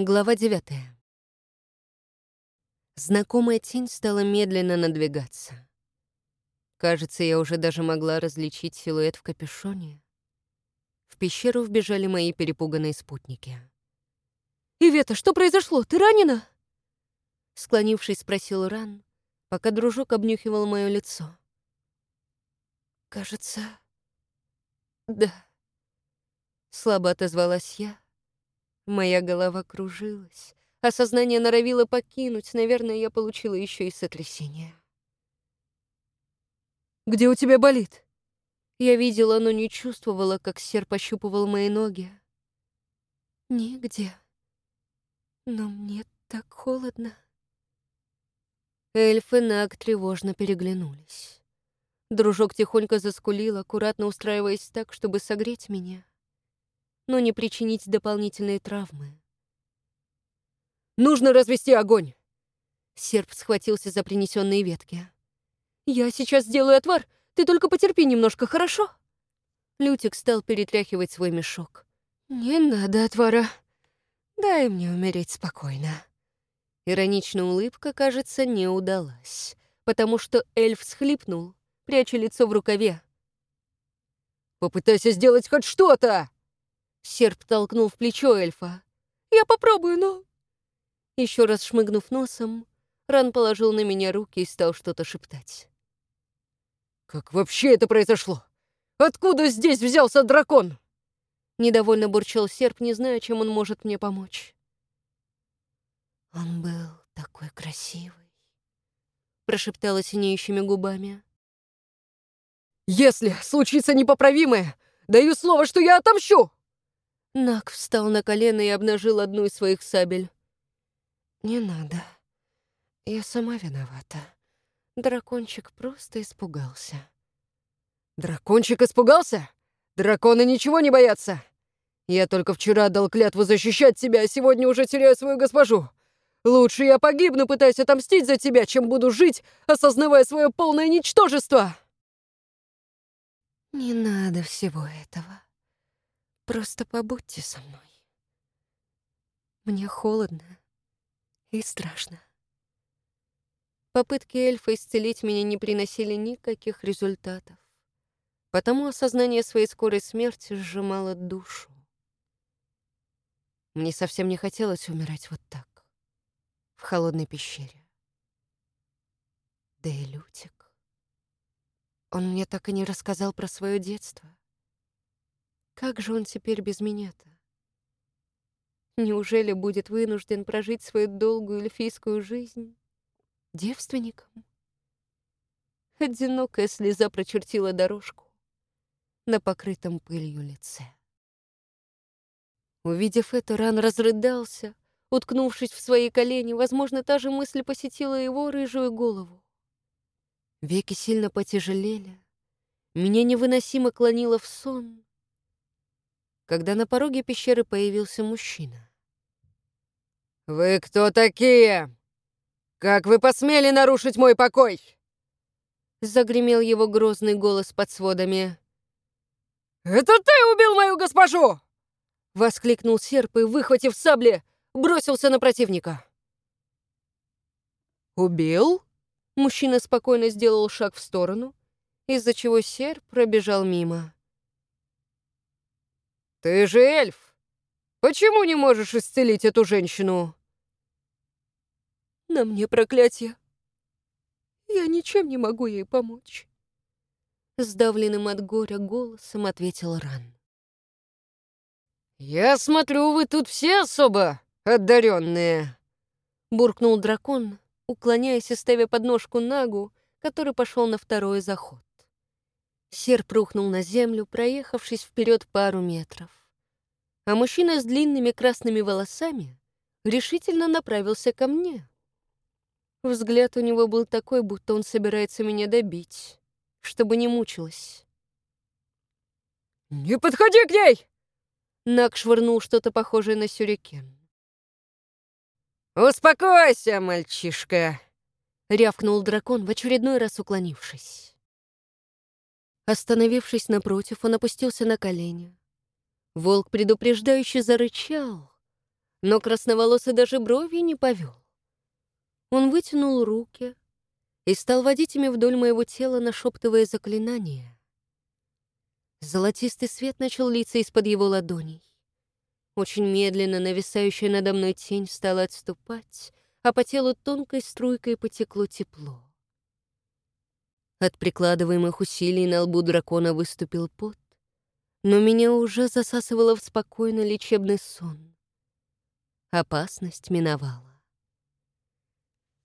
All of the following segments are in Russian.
Глава девятая. Знакомая тень стала медленно надвигаться. Кажется, я уже даже могла различить силуэт в капюшоне. В пещеру вбежали мои перепуганные спутники. «Ивета, что произошло? Ты ранена?» Склонившись, спросил Ран, пока дружок обнюхивал мое лицо. «Кажется, да». Слабо отозвалась я, Моя голова кружилась, а сознание норовило покинуть. Наверное, я получила еще и сотрясение. «Где у тебя болит?» Я видела, но не чувствовала, как серп ощупывал мои ноги. «Нигде. Но мне так холодно». Эльф и Наг тревожно переглянулись. Дружок тихонько заскулил, аккуратно устраиваясь так, чтобы согреть меня но не причинить дополнительные травмы. «Нужно развести огонь!» Серп схватился за принесенные ветки. «Я сейчас сделаю отвар, ты только потерпи немножко, хорошо?» Лютик стал перетряхивать свой мешок. «Не надо отвара. Дай мне умереть спокойно». Ироничная улыбка, кажется, не удалась, потому что эльф схлипнул, пряча лицо в рукаве. «Попытайся сделать хоть что-то!» Серп толкнул в плечо эльфа. «Я попробую, но...» Еще раз шмыгнув носом, Ран положил на меня руки и стал что-то шептать. «Как вообще это произошло? Откуда здесь взялся дракон?» Недовольно бурчал серп, не зная, чем он может мне помочь. «Он был такой красивый», — прошептала синеющими губами. «Если случится непоправимое, даю слово, что я отомщу!» Нак встал на колено и обнажил одну из своих сабель. «Не надо. Я сама виновата. Дракончик просто испугался». «Дракончик испугался? Драконы ничего не боятся. Я только вчера дал клятву защищать тебя, а сегодня уже теряю свою госпожу. Лучше я погибну, пытаясь отомстить за тебя, чем буду жить, осознавая свое полное ничтожество». «Не надо всего этого», Просто побудьте со мной. Мне холодно и страшно. Попытки эльфа исцелить меня не приносили никаких результатов, потому осознание своей скорой смерти сжимало душу. Мне совсем не хотелось умирать вот так, в холодной пещере. Да и Лютик. Он мне так и не рассказал про свое детство. Как же он теперь без меня-то? Неужели будет вынужден прожить свою долгую эльфийскую жизнь девственником? Одинокая слеза прочертила дорожку на покрытом пылью лице. Увидев это, Ран разрыдался, уткнувшись в свои колени. Возможно, та же мысль посетила его рыжую голову. Веки сильно потяжелели. Меня невыносимо клонило в сон когда на пороге пещеры появился мужчина. «Вы кто такие? Как вы посмели нарушить мой покой?» Загремел его грозный голос под сводами. «Это ты убил мою госпожу!» Воскликнул серп и, выхватив сабли, бросился на противника. «Убил?» Мужчина спокойно сделал шаг в сторону, из-за чего серп пробежал мимо. «Ты же эльф! Почему не можешь исцелить эту женщину?» «На мне проклятие. Я ничем не могу ей помочь». Сдавленным от горя голосом ответил Ран. «Я смотрю, вы тут все особо одаренные», — буркнул дракон, уклоняясь и ставя подножку Нагу, который пошел на второй заход. Серп рухнул на землю, проехавшись вперед пару метров. А мужчина с длинными красными волосами решительно направился ко мне. Взгляд у него был такой, будто он собирается меня добить, чтобы не мучилась. «Не подходи к ней!» Нак швырнул что-то похожее на сюрикен. «Успокойся, мальчишка!» — рявкнул дракон, в очередной раз уклонившись. Остановившись напротив, он опустился на колени. Волк предупреждающе зарычал, но красноволосый даже бровью не повел. Он вытянул руки и стал водить ими вдоль моего тела, нашептывая заклинания. Золотистый свет начал литься из-под его ладоней. Очень медленно нависающая надо мной тень стала отступать, а по телу тонкой струйкой потекло тепло. От прикладываемых усилий на лбу дракона выступил пот, но меня уже засасывало в спокойно лечебный сон. Опасность миновала.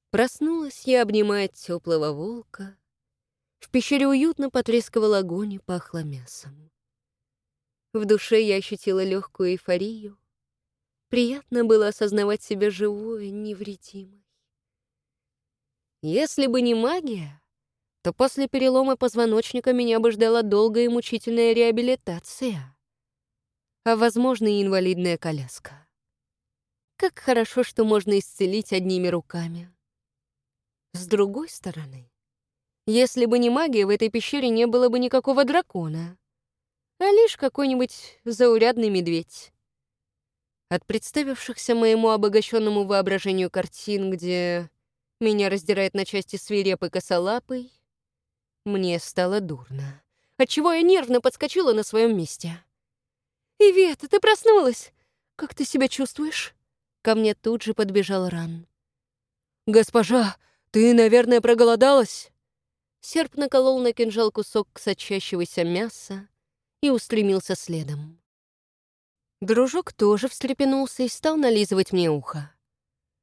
Проснулась я, обнимая теплого волка. В пещере уютно потрескивал огонь и пахло мясом. В душе я ощутила легкую эйфорию. Приятно было осознавать себя живой, невредимой. Если бы не магия, то после перелома позвоночника меня бы ждала долгая и мучительная реабилитация, а, возможно, и инвалидная коляска. Как хорошо, что можно исцелить одними руками. С другой стороны, если бы не магия, в этой пещере не было бы никакого дракона а лишь какой-нибудь заурядный медведь. От представившихся моему обогащенному воображению картин, где меня раздирает на части свирепый косолапый, мне стало дурно, отчего я нервно подскочила на своем месте. «Ивета, ты проснулась! Как ты себя чувствуешь?» Ко мне тут же подбежал Ран. «Госпожа, ты, наверное, проголодалась?» Серп наколол на кинжал кусок сочащегося мяса, и устремился следом. Дружок тоже встрепенулся и стал нализывать мне ухо.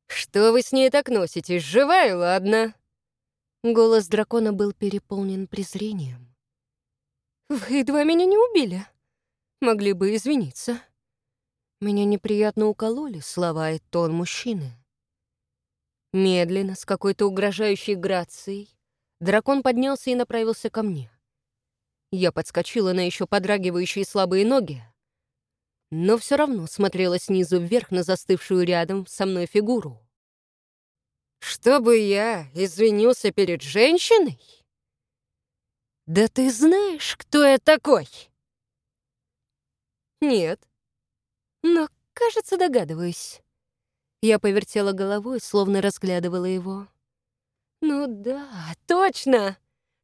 «Что вы с ней так носитесь? Живая, ладно?» Голос дракона был переполнен презрением. «Вы едва меня не убили. Могли бы извиниться. Меня неприятно укололи слова и тон мужчины». Медленно, с какой-то угрожающей грацией, дракон поднялся и направился ко мне. Я подскочила на еще подрагивающие слабые ноги, но все равно смотрела снизу вверх на застывшую рядом со мной фигуру. «Чтобы я извинился перед женщиной? Да ты знаешь, кто я такой?» «Нет, но, кажется, догадываюсь». Я повертела головой, словно разглядывала его. «Ну да, точно!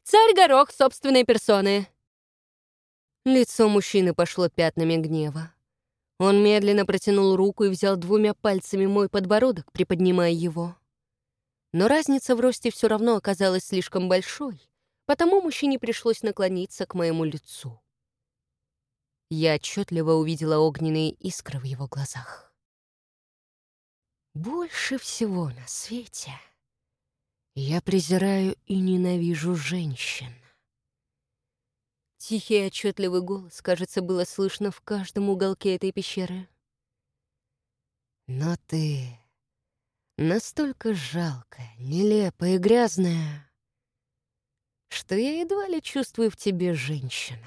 Царь Горох собственной персоны!» Лицо мужчины пошло пятнами гнева. Он медленно протянул руку и взял двумя пальцами мой подбородок, приподнимая его. Но разница в росте все равно оказалась слишком большой, потому мужчине пришлось наклониться к моему лицу. Я отчетливо увидела огненные искры в его глазах. Больше всего на свете я презираю и ненавижу женщин. Тихий отчетливый голос, кажется, было слышно в каждом уголке этой пещеры. Но ты настолько жалкая, нелепая и грязная, что я едва ли чувствую в тебе женщину.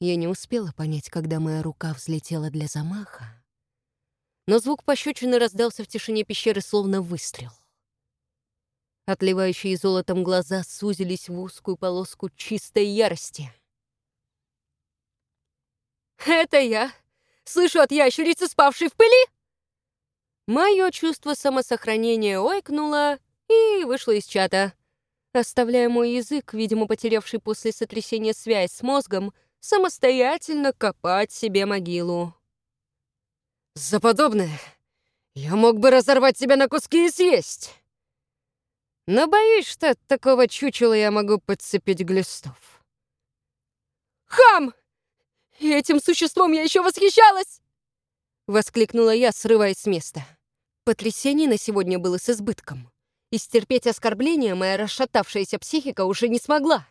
Я не успела понять, когда моя рука взлетела для замаха, но звук пощечины раздался в тишине пещеры, словно выстрел. Отливающие золотом глаза сузились в узкую полоску чистой ярости. «Это я! Слышу от ящерицы, спавшей в пыли!» Мое чувство самосохранения ойкнуло и вышло из чата, оставляя мой язык, видимо, потерявший после сотрясения связь с мозгом, самостоятельно копать себе могилу. «За подобное я мог бы разорвать тебя на куски и съесть!» Но боюсь, что от такого чучела я могу подцепить глистов. «Хам! Этим существом я еще восхищалась!» Воскликнула я, срываясь с места. Потрясений на сегодня было с избытком. И стерпеть оскорбления моя расшатавшаяся психика уже не смогла.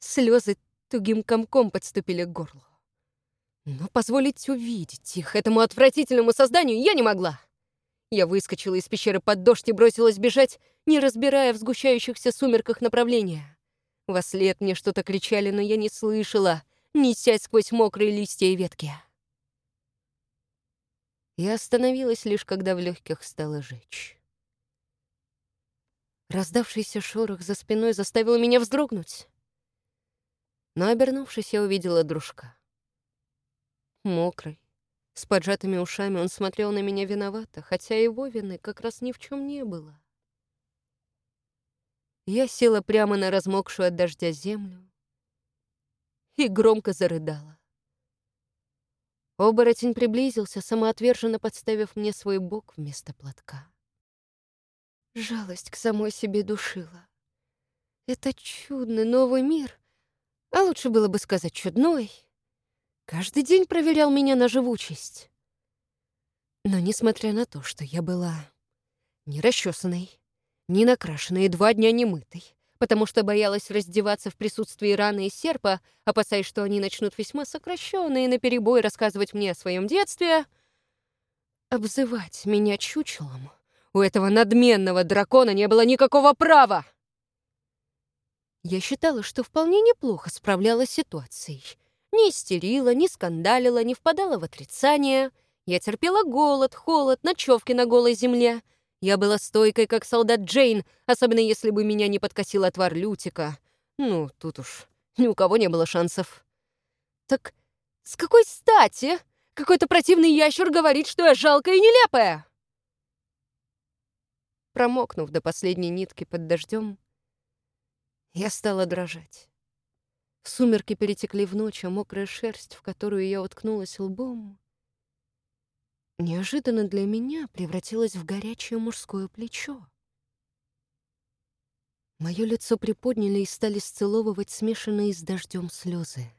Слезы тугим комком подступили к горлу. Но позволить увидеть их этому отвратительному созданию я не могла. Я выскочила из пещеры под дождь и бросилась бежать, не разбирая в сгущающихся сумерках направления. Во след мне что-то кричали, но я не слышала, несясь сквозь мокрые листья и ветки. Я остановилась лишь, когда в легких стало жечь. Раздавшийся шорох за спиной заставил меня вздрогнуть. Но, обернувшись, я увидела дружка. Мокрый, С поджатыми ушами он смотрел на меня виновато, хотя его вины как раз ни в чем не было. Я села прямо на размокшую от дождя землю и громко зарыдала. Оборотень приблизился, самоотверженно подставив мне свой бок вместо платка. Жалость к самой себе душила. Это чудный новый мир, а лучше было бы сказать чудной, каждый день проверял меня на живучесть. Но несмотря на то, что я была не расчесанной, не накрашенной и два дня не мытой, потому что боялась раздеваться в присутствии раны и серпа, опасаясь, что они начнут весьма сокращенные наперебой рассказывать мне о своем детстве, обзывать меня чучелом у этого надменного дракона не было никакого права. Я считала, что вполне неплохо справлялась с ситуацией. Не истерила, не скандалила, не впадала в отрицание. Я терпела голод, холод, ночевки на голой земле. Я была стойкой, как солдат Джейн, особенно если бы меня не подкосил отвар Лютика. Ну, тут уж ни у кого не было шансов. Так с какой стати какой-то противный ящер говорит, что я жалкая и нелепая? Промокнув до последней нитки под дождем, я стала дрожать. Сумерки перетекли в ночь, а мокрая шерсть, в которую я уткнулась лбом, неожиданно для меня превратилась в горячее мужское плечо. Мое лицо приподняли и стали сцеловывать смешанные с дождем слезы.